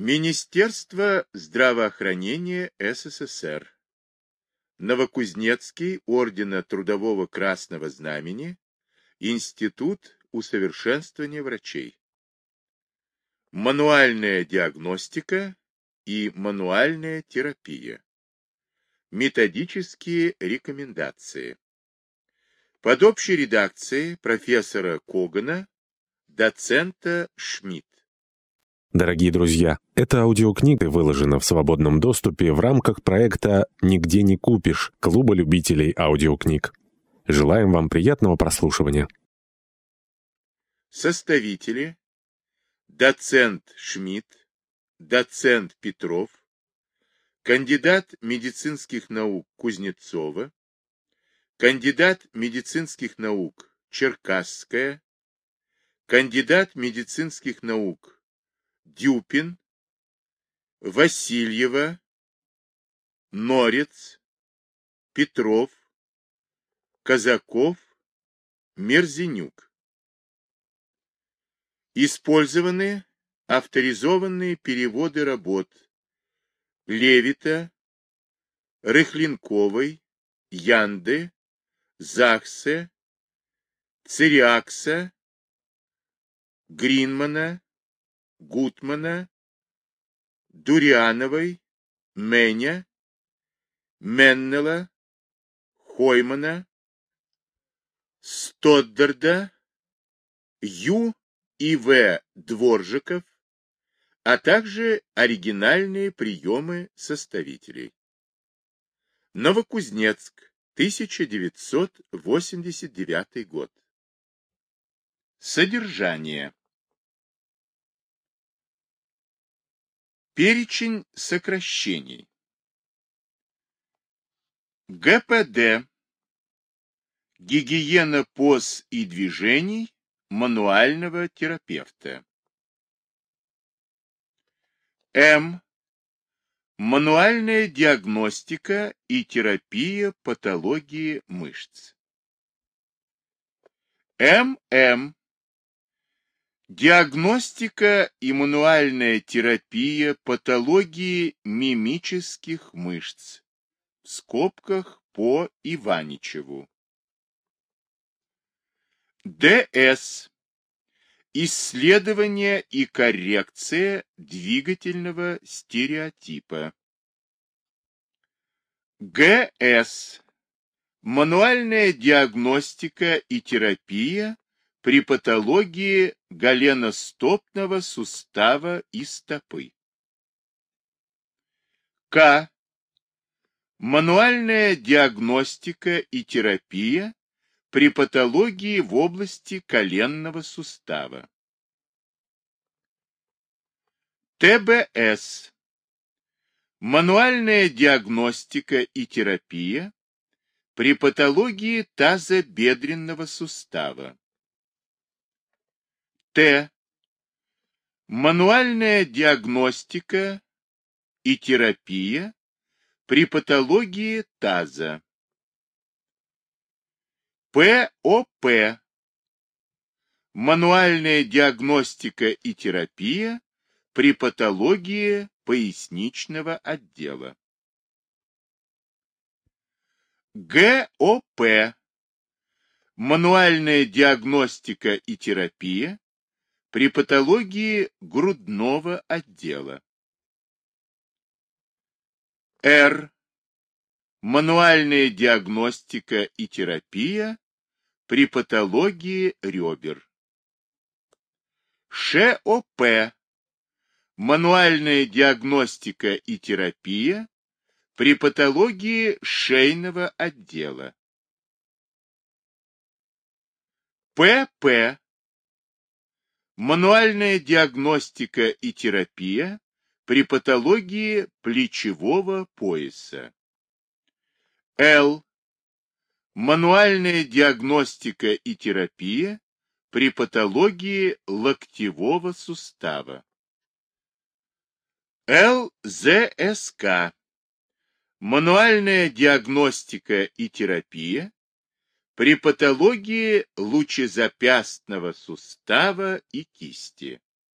Министерство здравоохранения СССР. Новокузнецкий Ордена Трудового Красного Знамени. Институт усовершенствования врачей. Мануальная диагностика и мануальная терапия. Методические рекомендации. Под общей редакцией профессора Когана, доцента Шмидт. Дорогие друзья, эта аудиокнига выложена в свободном доступе в рамках проекта «Нигде не купишь» Клуба любителей аудиокниг. Желаем вам приятного прослушивания. Составители. Доцент Шмидт, доцент Петров, кандидат медицинских наук Кузнецова, кандидат медицинских наук Черкасская, кандидат медицинских наук Дюпин, Васильева, Норец, Петров, Казаков, Мерзенюк. Использованы авторизованные переводы работ Левита, Рыхленковой, Янды, Захсе, Цириакса, Гринмана, Гутмана, Дуриановой, Меня, Меннела, Хоймана, Стоддарда, Ю и В. Дворжиков, а также оригинальные приемы составителей. Новокузнецк, 1989 год. Содержание Перечень сокращений. ГПД. Гигиена поз и движений мануального терапевта. М. Мануальная диагностика и терапия патологии мышц. ММ. Диагностика и мануальная терапия патологии мимических мышц. В скобках по Иваничеву. ДС. Исследование и коррекция двигательного стереотипа. ГС. Мануальная диагностика и терапия при патологии голеностопного сустава и стопы. К. Мануальная диагностика и терапия при патологии в области коленного сустава. ТБС. Мануальная диагностика и терапия при патологии тазобедренного сустава. Т. Мануальная диагностика и терапия при патологии таза. ПОП. Мануальная диагностика и терапия при патологии поясничного отдела. ГОП. Мануальная диагностика и терапия при патологии грудного отдела. Р. Мануальная диагностика и терапия при патологии ребер. ШОП. Мануальная диагностика и терапия при патологии шейного отдела. ПП. Мануальная диагностика и терапия при патологии плечевого пояса. Л. Мануальная диагностика и терапия при патологии локтевого сустава. ЛЗСК. Мануальная диагностика и терапия при патологии лучезапястного сустава и кисти.